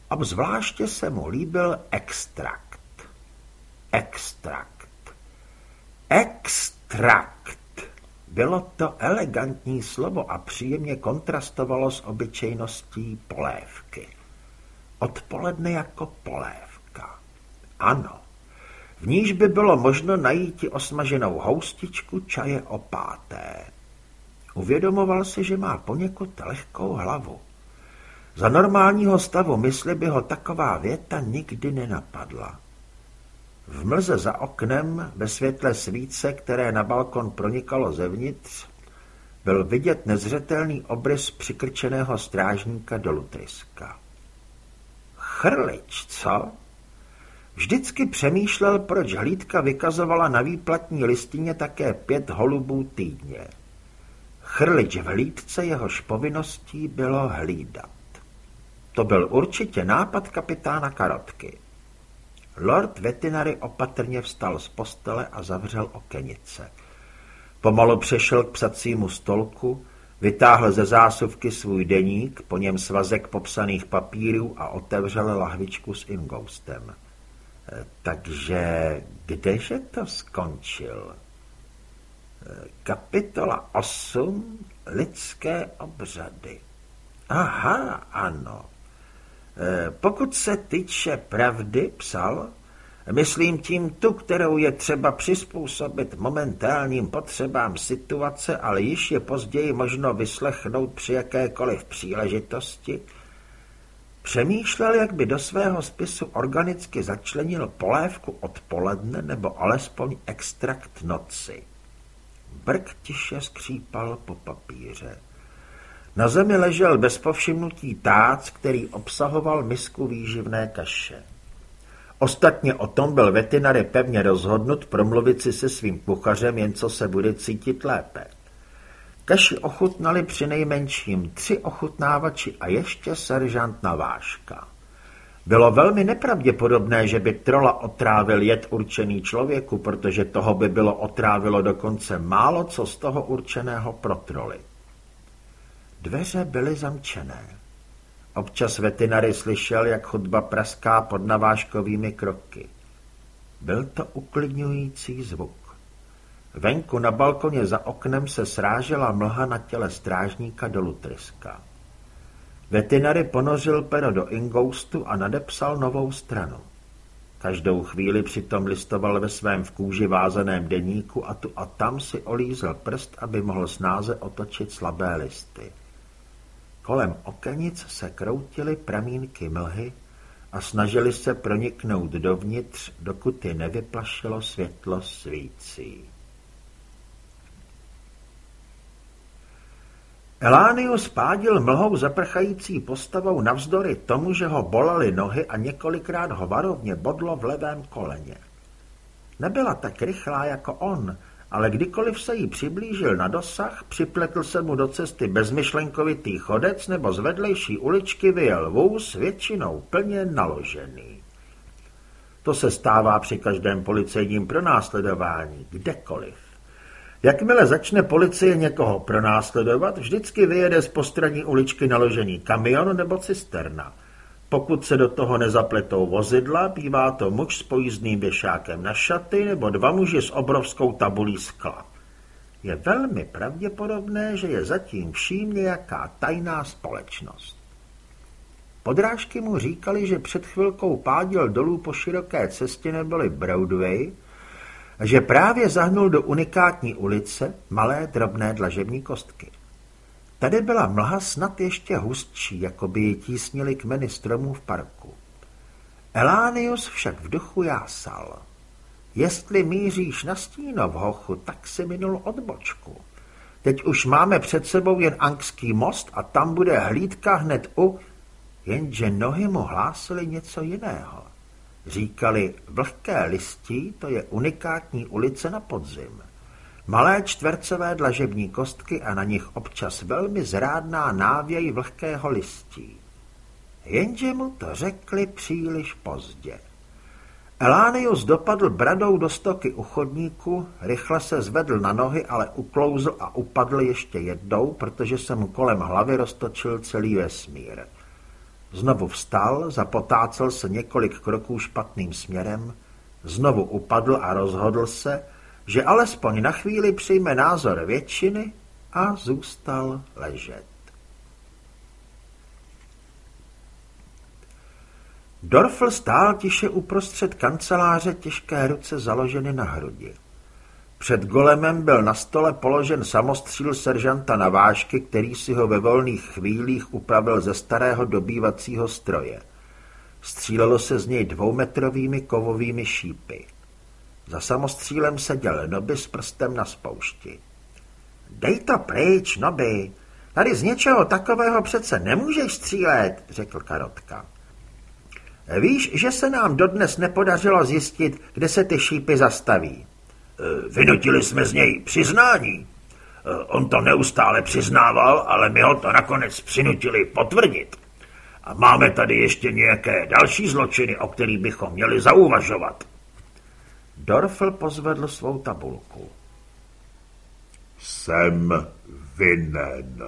Obzvláště se mu líbil extrakt. Extrakt. Extrakt. Bylo to elegantní slovo a příjemně kontrastovalo s obyčejností polévky. Odpoledne jako polévka. Ano, v níž by bylo možno najít osmaženou houstičku čaje opáté. Uvědomoval si, že má poněkud lehkou hlavu. Za normálního stavu mysli by ho taková věta nikdy nenapadla. V mlze za oknem, ve světle svíce, které na balkon pronikalo zevnitř, byl vidět nezřetelný obrys přikrčeného strážníka do Lutriska. Chrlič, co? Vždycky přemýšlel, proč hlídka vykazovala na výplatní listině také pět holubů týdně. Chrlič v hlídce jehož povinností bylo hlídat. To byl určitě nápad kapitána Karotky. Lord Vetinary opatrně vstal z postele a zavřel okenice. Pomalu přešel k psacímu stolku, vytáhl ze zásuvky svůj deník, po něm svazek popsaných papírů a otevřel lahvičku s ingoustem. E, takže kdeže to skončil? E, kapitola 8. Lidské obřady. Aha, ano. Eh, pokud se týče pravdy, psal, myslím tím tu, kterou je třeba přizpůsobit momentálním potřebám situace, ale již je později možno vyslechnout při jakékoliv příležitosti, Přemýšlel, jak by do svého spisu organicky začlenil polévku odpoledne nebo alespoň extrakt noci. Brk tiše skřípal po papíře. Na zemi ležel bez povšimnutí tác, který obsahoval misku výživné kaše. Ostatně o tom byl veterinary pevně rozhodnut promluvit si se svým kuchařem, jen co se bude cítit lépe. Kaši ochutnali při nejmenším tři ochutnávači a ještě seržant Naváška. Bylo velmi nepravděpodobné, že by trola otrávil jed určený člověku, protože toho by bylo otrávilo dokonce málo co z toho určeného pro troly. Dveře byly zamčené. Občas veterinary slyšel, jak chodba praská pod navážkovými kroky. Byl to uklidňující zvuk. Venku na balkoně za oknem se srážela mlha na těle strážníka do Lutriska. Veterinary ponořil pero do ingoustu a nadepsal novou stranu. Každou chvíli přitom listoval ve svém v kůži vázaném deníku a tu a tam si olízel prst, aby mohl snáze otočit slabé listy. Kolem okenic se kroutily pramínky mlhy a snažili se proniknout dovnitř, dokud je nevyplašilo světlo svící. Elánius pádil mlhou zaprchající postavou navzdory tomu, že ho bolely nohy a několikrát ho varovně bodlo v levém koleně. Nebyla tak rychlá jako on, ale kdykoliv se jí přiblížil na dosah, připletl se mu do cesty bezmyšlenkovitý chodec nebo z vedlejší uličky vyjel vůz většinou plně naložený. To se stává při každém policejním pronásledování, kdekoliv. Jakmile začne policie někoho pronásledovat, vždycky vyjede z postradní uličky naložený kamion nebo cisterna. Pokud se do toho nezapletou vozidla, bývá to muž s pojízdným věšákem na šaty nebo dva muži s obrovskou tabulí skla. Je velmi pravděpodobné, že je zatím vším nějaká tajná společnost. Podrážky mu říkali, že před chvilkou pádil dolů po široké cestě neboli Broadway, že právě zahnul do unikátní ulice malé drobné dlažební kostky. Tady byla mlha snad ještě hustší, jako by ji tísnili kmeny stromů v parku. Elánius však v duchu jásal. Jestli míříš na stínov, hochu, tak si minul odbočku. Teď už máme před sebou jen Angský most a tam bude hlídka hned u... Jenže nohy mu hlásily něco jiného. Říkali, vlhké listí to je unikátní ulice na podzim. Malé čtvercové dlažební kostky a na nich občas velmi zrádná návěj vlhkého listí. Jenže mu to řekli příliš pozdě. Elánius dopadl bradou do stoky u chodníku, rychle se zvedl na nohy, ale uklouzl a upadl ještě jednou, protože se mu kolem hlavy roztočil celý vesmír. Znovu vstal, zapotácel se několik kroků špatným směrem, znovu upadl a rozhodl se, že alespoň na chvíli přijme názor většiny a zůstal ležet. Dorfl stál tiše uprostřed kanceláře, těžké ruce založeny na hrudi. Před golemem byl na stole položen samostříl seržanta na vážky, který si ho ve volných chvílích upravil ze starého dobývacího stroje. Střílelo se z něj dvoumetrovými kovovými šípy. Za samostřílem seděl Noby s prstem na spoušti. Dej to pryč, Noby. Tady z něčeho takového přece nemůžeš střílet, řekl Karotka. Víš, že se nám dodnes nepodařilo zjistit, kde se ty šípy zastaví. Eh, vynutili jsme z něj přiznání. Eh, on to neustále přiznával, ale my ho to nakonec přinutili potvrdit. A máme tady ještě nějaké další zločiny, o kterých bychom měli zauvažovat. Dorfl pozvedl svou tabulku. Jsem vinen.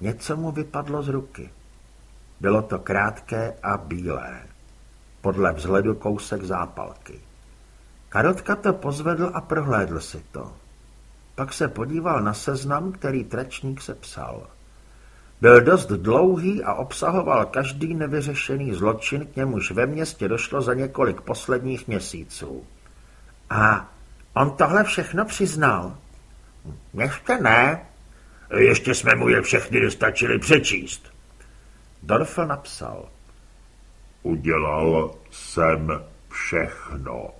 Něco mu vypadlo z ruky. Bylo to krátké a bílé. Podle vzhledu kousek zápalky. Karotka to pozvedl a prohlédl si to. Pak se podíval na seznam, který tračník sepsal. Byl dost dlouhý a obsahoval každý nevyřešený zločin, k němuž ve městě došlo za několik posledních měsíců. A on tohle všechno přiznal? Ještě ne. Ještě jsme mu je všechny dostačili přečíst. Dorfl napsal. Udělal jsem všechno.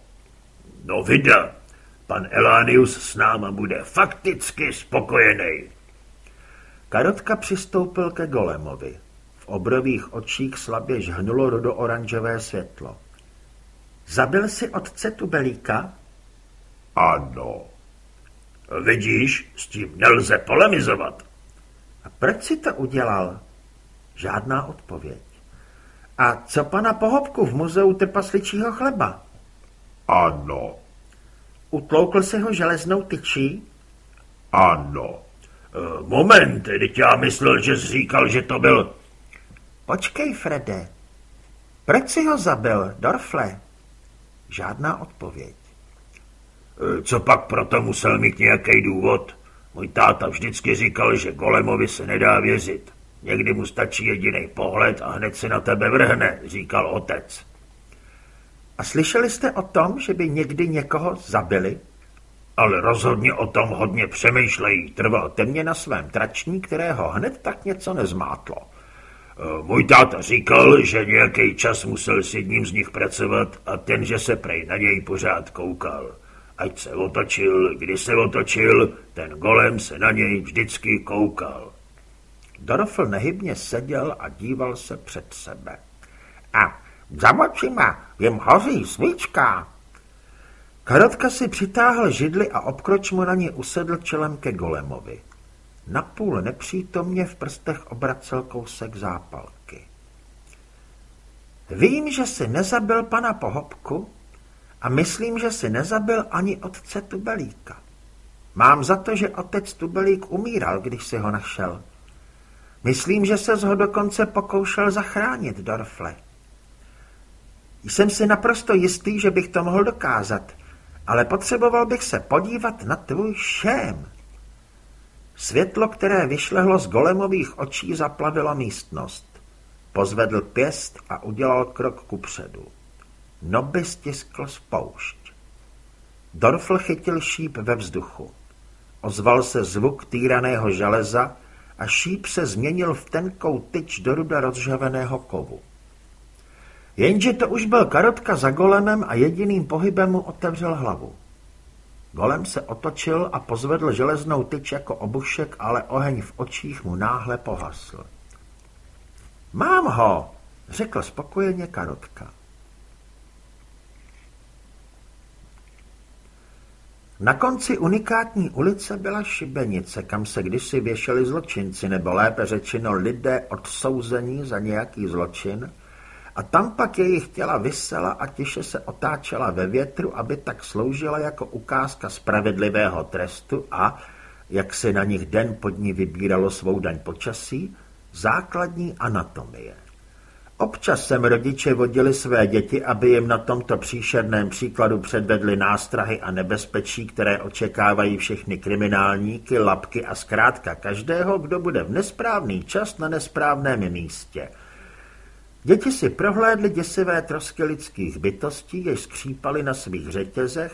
No vida, pan Elánius s náma bude fakticky spokojený. Karotka přistoupil ke golemovi. V obrových očích slabě žhnulo rudo-oranžové světlo. Zabil si otce Tubelíka? Ano. Vidíš, s tím nelze polemizovat. A proč si to udělal? Žádná odpověď. A co pana Pohobku v muzeu trpasličího chleba? Ano. Utloukl se ho železnou tyčí? Ano. E, moment, teď já myslel, že jsi říkal, že to byl... Počkej, Frede. Proč si ho zabil, Dorfle? Žádná odpověď. E, co pak proto musel mít nějaký důvod? Můj táta vždycky říkal, že golemovi se nedá věřit. Někdy mu stačí jediný pohled a hned se na tebe vrhne, říkal otec. A slyšeli jste o tom, že by někdy někoho zabili? Ale rozhodně o tom hodně přemýšlejí, trval temně na svém trační, kterého hned tak něco nezmátlo. E, můj táta říkal, že nějaký čas musel s jedním z nich pracovat a ten, že se prej na něj pořád koukal. Ať se otočil, kdy se otočil, ten golem se na něj vždycky koukal. Dorfl nehybně seděl a díval se před sebe. A za očima jim hoří svíčka. Karotka si přitáhl židli a obkroč mu na ně usedl čelem ke golemovi. Napůl nepřítomně v prstech obracel kousek zápalky. Vím, že si nezabil pana Pohobku a myslím, že si nezabil ani otce Tubelíka. Mám za to, že otec Tubelík umíral, když si ho našel. Myslím, že se ho dokonce pokoušel zachránit, Dorfle. Jsem si naprosto jistý, že bych to mohl dokázat, ale potřeboval bych se podívat na tvůj šém. Světlo, které vyšlehlo z golemových očí, zaplavilo místnost. Pozvedl pěst a udělal krok kupředu. Noby stiskl spoušť. Dorfl chytil šíp ve vzduchu. Ozval se zvuk týraného železa a šíp se změnil v tenkou tyč do ruda rozžaveného kovu. Jenže to už byl karotka za golemem a jediným pohybem mu otevřel hlavu. Golem se otočil a pozvedl železnou tyč jako obušek, ale oheň v očích mu náhle pohasl. Mám ho, řekl spokojeně karotka. Na konci unikátní ulice byla šibenice, kam se kdysi věšeli zločinci, nebo lépe řečeno lidé odsouzení za nějaký zločin, a tam pak jejich těla vysela a tiše se otáčela ve větru, aby tak sloužila jako ukázka spravedlivého trestu a, jak se na nich den pod ní vybíralo svou daň počasí, základní anatomie. Občas sem rodiče vodili své děti, aby jim na tomto příšerném příkladu předvedli nástrahy a nebezpečí, které očekávají všechny kriminálníky, lapky a zkrátka každého, kdo bude v nesprávný čas na nesprávném místě. Děti si prohlédly děsivé trosky lidských bytostí, jež skřípaly na svých řetězech,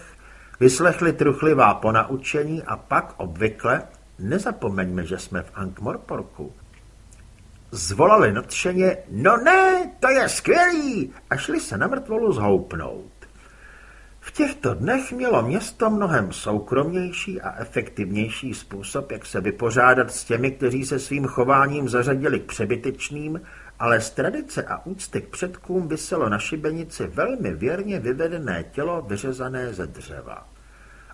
vyslechli truchlivá ponaučení a pak obvykle, nezapomeňme, že jsme v Ankh-Morporku, Zvolali nadšeně, no ne, to je skvělý, a šli se na mrtvolu zhoupnout. V těchto dnech mělo město mnohem soukromnější a efektivnější způsob, jak se vypořádat s těmi, kteří se svým chováním zařadili k přebytečným, ale z tradice a úcty k předkům vyselo na šibenici velmi věrně vyvedené tělo vyřezané ze dřeva.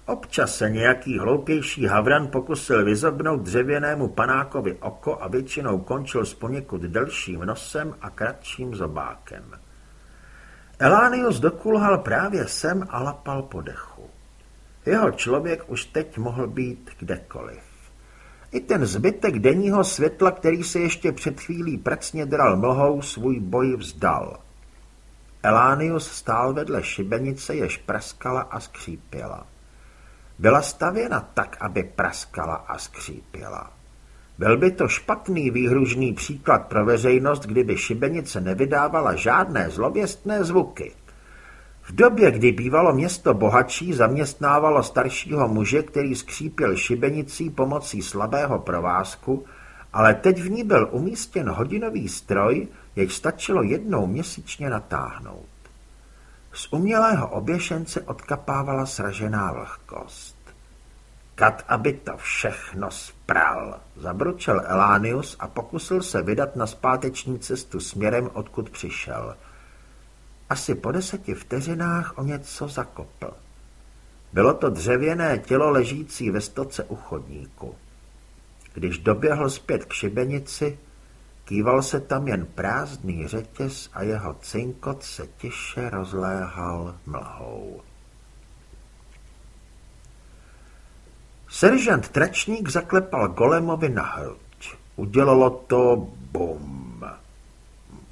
Občas se nějaký hloupější havran pokusil vyzobnout dřevěnému panákovi oko a většinou končil s poněkud delším nosem a kratším zobákem. Elánius dokulhal právě sem a lapal po dechu. Jeho člověk už teď mohl být kdekoliv. I ten zbytek denního světla, který se ještě před chvílí pracně dral mlhou, svůj boj vzdal. Elánius stál vedle šibenice, jež praskala a skřípěla. Byla stavěna tak, aby praskala a skřípěla. Byl by to špatný výhružný příklad pro veřejnost, kdyby šibenice nevydávala žádné zlověstné zvuky. V době, kdy bývalo město bohatší, zaměstnávalo staršího muže, který skřípil šibenicí pomocí slabého provázku, ale teď v ní byl umístěn hodinový stroj, jež stačilo jednou měsíčně natáhnout. Z umělého oběšence odkapávala sražená vlhkost. Kat, aby to všechno spral, zabručel Elánius a pokusil se vydat na zpáteční cestu směrem, odkud přišel. Asi po deseti vteřinách o něco zakopl. Bylo to dřevěné tělo ležící ve stoce u chodníku. Když doběhl zpět k šibenici, Kýval se tam jen prázdný řetěz a jeho cinkot se tiše rozléhal mlhou. Seržant Tračník zaklepal Golemovi na hrď. Udělalo to bum.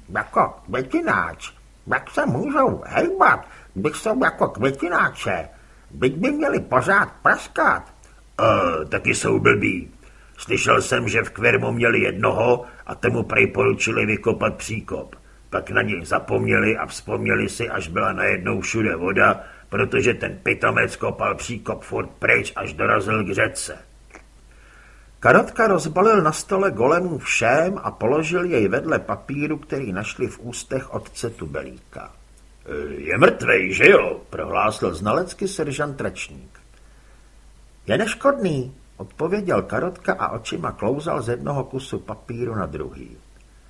jako květináč. Jak se můžou hejbat, když jsou jako květináče? Byť by měli pořád praskat. E, taky jsou blbí. Slyšel jsem, že v Kvermu měli jednoho a tomu prej poručili vykopat příkop. Pak na něj zapomněli a vzpomněli si, až byla najednou všude voda, protože ten pitomec kopal příkop furt pryč, až dorazil k řece. Karotka rozbalil na stole golemů všem a položil jej vedle papíru, který našli v ústech otce Tubelíka. Je mrtvej, že jo? prohlásil znalecky seržant Tračník. Je neškodný, odpověděl Karotka a očima klouzal z jednoho kusu papíru na druhý.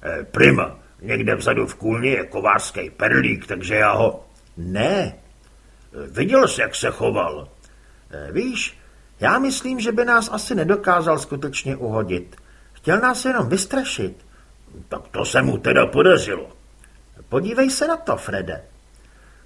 E, prima, někde vzadu v kůlni je kovářský perlík, takže já ho... Ne. E, viděl jsi, jak se choval? E, víš, já myslím, že by nás asi nedokázal skutečně uhodit. Chtěl nás jenom vystrašit. Tak to se mu teda podařilo. Podívej se na to, Frede.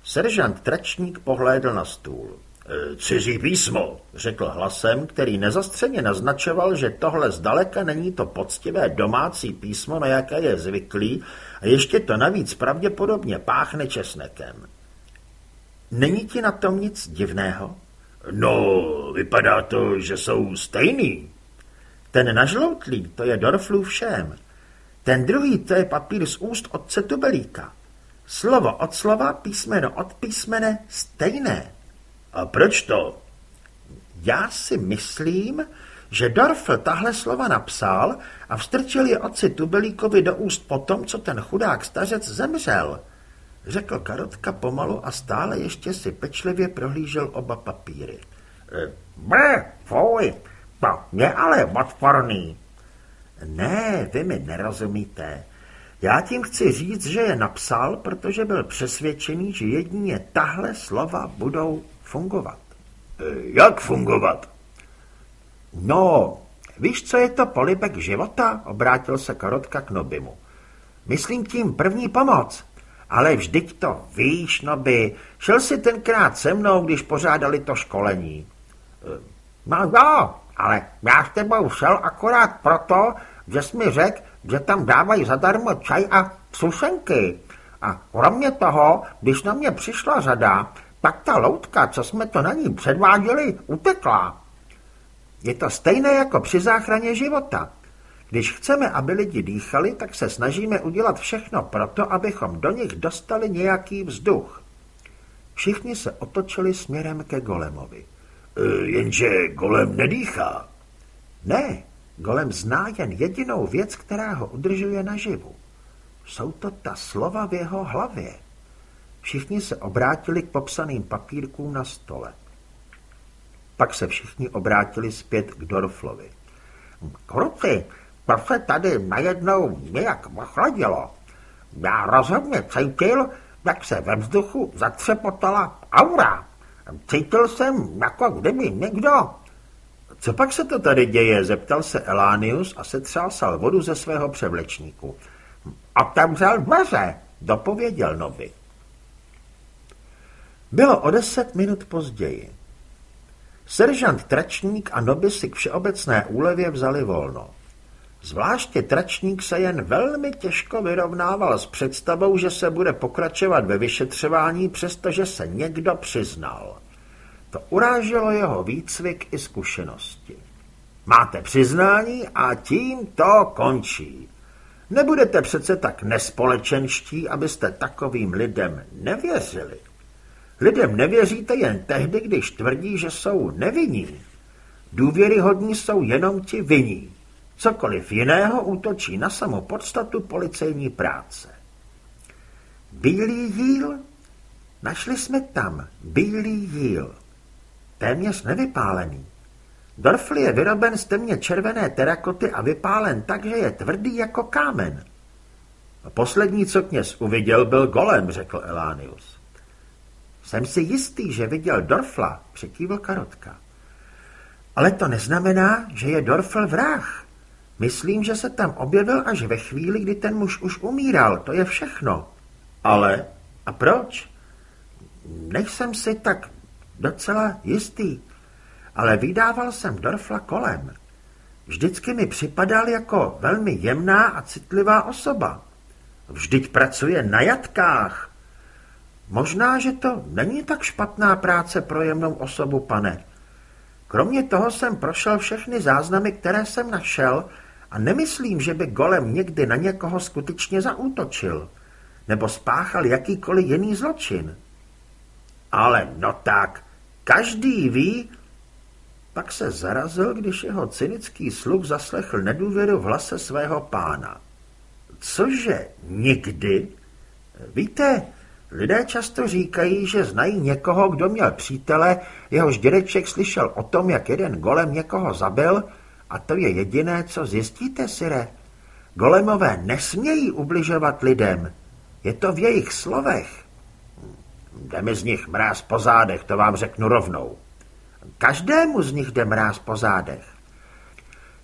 Seržant Tračník pohlédl na stůl. E, cizí písmo, řekl hlasem, který nezastřeně naznačoval, že tohle zdaleka není to poctivé domácí písmo, na jaké je zvyklý, a ještě to navíc pravděpodobně páchne česnekem. Není ti na tom nic divného? No, vypadá to, že jsou stejný. Ten nažloutlý, to je Dorflův všem. Ten druhý, to je papír z úst otce Tubelíka. Slovo od slova, písmeno od písmene stejné. A proč to? Já si myslím, že Dorfl tahle slova napsal a vstrčil je otci Tubelíkovi do úst po tom, co ten chudák stařec zemřel, řekl Karotka pomalu a stále ještě si pečlivě prohlížel oba papíry. Bre, fuj, to je ale odporný. Ne, vy mi nerozumíte. Já tím chci říct, že je napsal, protože byl přesvědčený, že jedině tahle slova budou fungovat. E, jak fungovat? No, víš, co je to polibek života? Obrátil se Karotka k Nobimu. Myslím tím první pomoc. Ale vždyť to víš, Noby. Šel si tenkrát se mnou, když pořádali to školení. E, no jo, ale já s tebou šel akorát proto, že jsi mi řekl, že tam dávají zadarmo čaj a sušenky. A kromě toho, když na mě přišla řada, pak ta loutka, co jsme to na ní předváděli, utekla. Je to stejné jako při záchraně života. Když chceme, aby lidi dýchali, tak se snažíme udělat všechno proto, abychom do nich dostali nějaký vzduch. Všichni se otočili směrem ke Golemovi. E, jenže Golem nedýchá. Ne, Golem zná jen jedinou věc, která ho udržuje naživu. Jsou to ta slova v jeho hlavě. Všichni se obrátili k popsaným papírkům na stole. Pak se všichni obrátili zpět k Dorflovi. Kruci, to se tady najednou nějak ochladilo. Já rozhodně cítil, jak se ve vzduchu zatřepotala aura. Cítil jsem, jako kdyby někdo... Co pak se to tady děje, zeptal se Elánius a setřásal vodu ze svého převlečníku. Otevřel dveře, dopověděl Noby. Bylo o deset minut později. Seržant Tračník a Noby si k všeobecné úlevě vzali volno. Zvláště Tračník se jen velmi těžko vyrovnával s představou, že se bude pokračovat ve vyšetřování, přestože se někdo přiznal. To uráželo jeho výcvik i zkušenosti. Máte přiznání a tím to končí. Nebudete přece tak nespolečenští, abyste takovým lidem nevěřili. Lidem nevěříte jen tehdy, když tvrdí, že jsou nevinní. Důvěryhodní jsou jenom ti vinní. Cokoliv jiného útočí na samou podstatu policejní práce. Bílý jíl? Našli jsme tam bílý jíl. Téměř nevypálený. Dorfl je vyroben z temně červené terakoty a vypálen tak, že je tvrdý jako kámen. A poslední, co kněz uviděl, byl golem, řekl Elánius. Jsem si jistý, že viděl Dorfla, přikývl Karotka. Ale to neznamená, že je Dorfl vrah. Myslím, že se tam objevil až ve chvíli, kdy ten muž už umíral, to je všechno. Ale, a proč? Nejsem si tak docela jistý, ale vydával jsem Dorfla kolem. Vždycky mi připadal jako velmi jemná a citlivá osoba. Vždyť pracuje na jatkách. Možná, že to není tak špatná práce pro jemnou osobu, pane. Kromě toho jsem prošel všechny záznamy, které jsem našel a nemyslím, že by golem někdy na někoho skutečně zaútočil nebo spáchal jakýkoliv jiný zločin. Ale no tak, každý ví... Pak se zarazil, když jeho cynický sluch zaslechl nedůvěru v hlase svého pána. Cože, nikdy? Víte, lidé často říkají, že znají někoho, kdo měl přítele, jehož dědeček slyšel o tom, jak jeden golem někoho zabil, a to je jediné, co zjistíte, Sire. Golemové nesmějí ubližovat lidem. Je to v jejich slovech. Jde mi z nich mráz po zádech, to vám řeknu rovnou. Každému z nich jde mráz po zádech.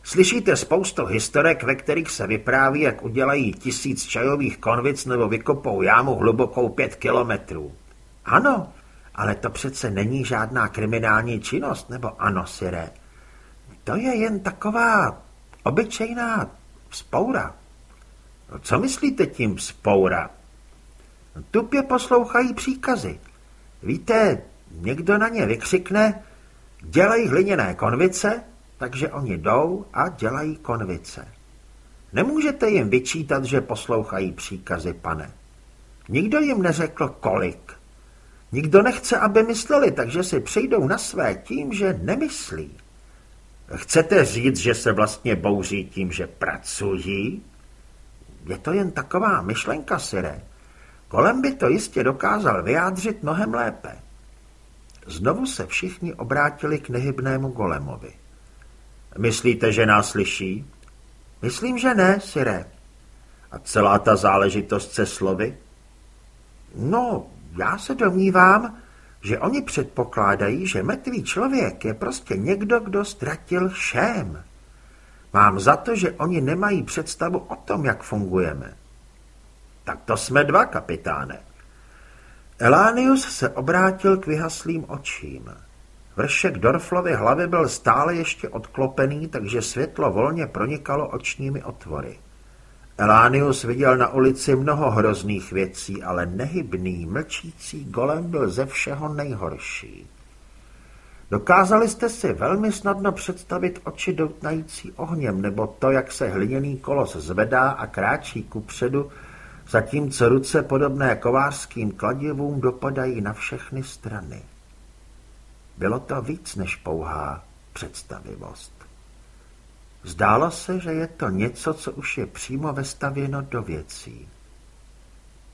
Slyšíte spoustu historek, ve kterých se vypráví, jak udělají tisíc čajových konvic nebo vykopou jámu hlubokou pět kilometrů. Ano, ale to přece není žádná kriminální činnost, nebo ano, Sire? To je jen taková obyčejná spoura. No, co myslíte tím spoura? Tupě poslouchají příkazy. Víte, někdo na ně vykřikne, dělej hliněné konvice, takže oni jdou a dělají konvice. Nemůžete jim vyčítat, že poslouchají příkazy, pane. Nikdo jim neřekl kolik. Nikdo nechce, aby mysleli, takže si přijdou na své tím, že nemyslí. Chcete říct, že se vlastně bouří tím, že pracují? Je to jen taková myšlenka, Sire. Kolem by to jistě dokázal vyjádřit mnohem lépe. Znovu se všichni obrátili k nehybnému golemovi. Myslíte, že nás slyší? Myslím, že ne, Sire. A celá ta záležitost se slovy? No, já se domnívám, že oni předpokládají, že mrtvý člověk je prostě někdo, kdo ztratil šém. Mám za to, že oni nemají představu o tom, jak fungujeme. Tak to jsme dva, kapitáne. Elánius se obrátil k vyhaslým očím. Vršek Dorflovy hlavy byl stále ještě odklopený, takže světlo volně pronikalo očními otvory. Elánius viděl na ulici mnoho hrozných věcí, ale nehybný, mlčící golem byl ze všeho nejhorší. Dokázali jste si velmi snadno představit oči doutnající ohněm, nebo to, jak se hliněný kolos zvedá a kráčí kupředu, zatímco ruce podobné kovářským kladivům dopadají na všechny strany. Bylo to víc než pouhá představivost. Zdálo se, že je to něco, co už je přímo vestavěno do věcí.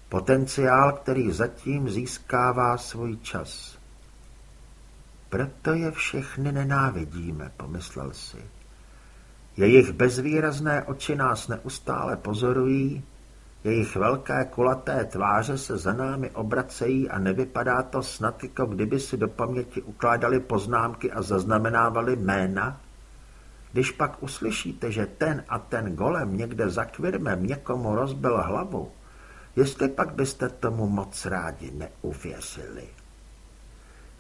Potenciál, který zatím získává svůj čas. Proto je všechny nenávidíme, pomyslel si. Jejich bezvýrazné oči nás neustále pozorují, jejich velké kulaté tváře se za námi obracejí a nevypadá to snad, jako kdyby si do paměti ukládali poznámky a zaznamenávali jména, když pak uslyšíte, že ten a ten golem někde za kvirmem někomu rozbil hlavu, jestli pak byste tomu moc rádi neuvěřili.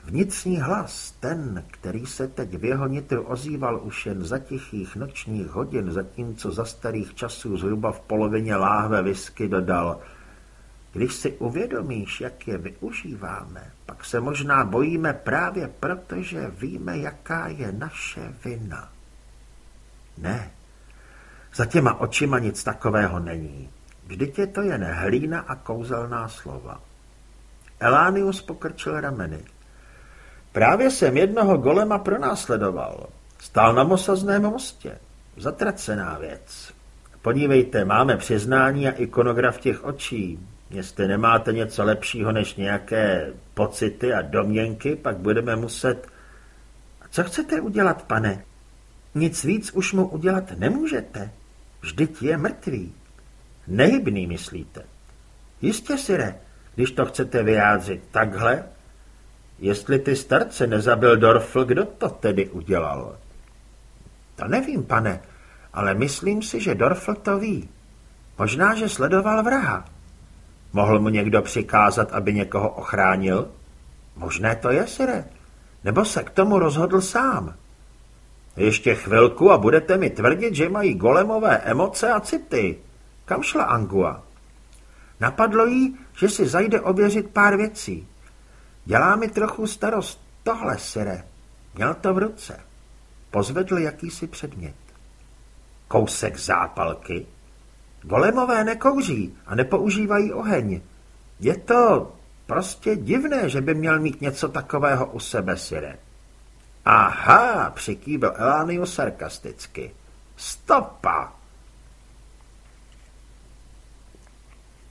Vnitřní hlas, ten, který se teď v jeho nitru ozýval už jen za tichých nočních hodin, zatímco za starých časů zhruba v polovině láhve whisky dodal Když si uvědomíš, jak je využíváme, pak se možná bojíme právě proto, že víme, jaká je naše vina. Ne, za těma očima nic takového není. Vždyť je to jen hlína a kouzelná slova. Elánius pokrčil rameny. Právě jsem jednoho golema pronásledoval. Stál na mosazném mostě. Zatracená věc. Podívejte, máme přiznání a ikonograf těch očí. Jestli nemáte něco lepšího než nějaké pocity a domněnky, pak budeme muset... Co chcete udělat, pane? Nic víc už mu udělat nemůžete. Vždyť je mrtvý. Nehybný, myslíte? Jistě, Sire, když to chcete vyjádřit takhle, jestli ty starce nezabil Dorfl, kdo to tedy udělal? To nevím, pane, ale myslím si, že Dorfl to ví. Možná, že sledoval vraha. Mohl mu někdo přikázat, aby někoho ochránil? Možné to je, Sire. Nebo se k tomu rozhodl sám. Ještě chvilku a budete mi tvrdit, že mají golemové emoce a city. Kam šla Angua? Napadlo jí, že si zajde ověřit pár věcí. Dělá mi trochu starost tohle, sire. Měl to v ruce. Pozvedl jakýsi předmět. Kousek zápalky. Golemové nekouří a nepoužívají oheň. Je to prostě divné, že by měl mít něco takového u sebe, sire. Aha, přikývil Elánio sarkasticky. Stopa!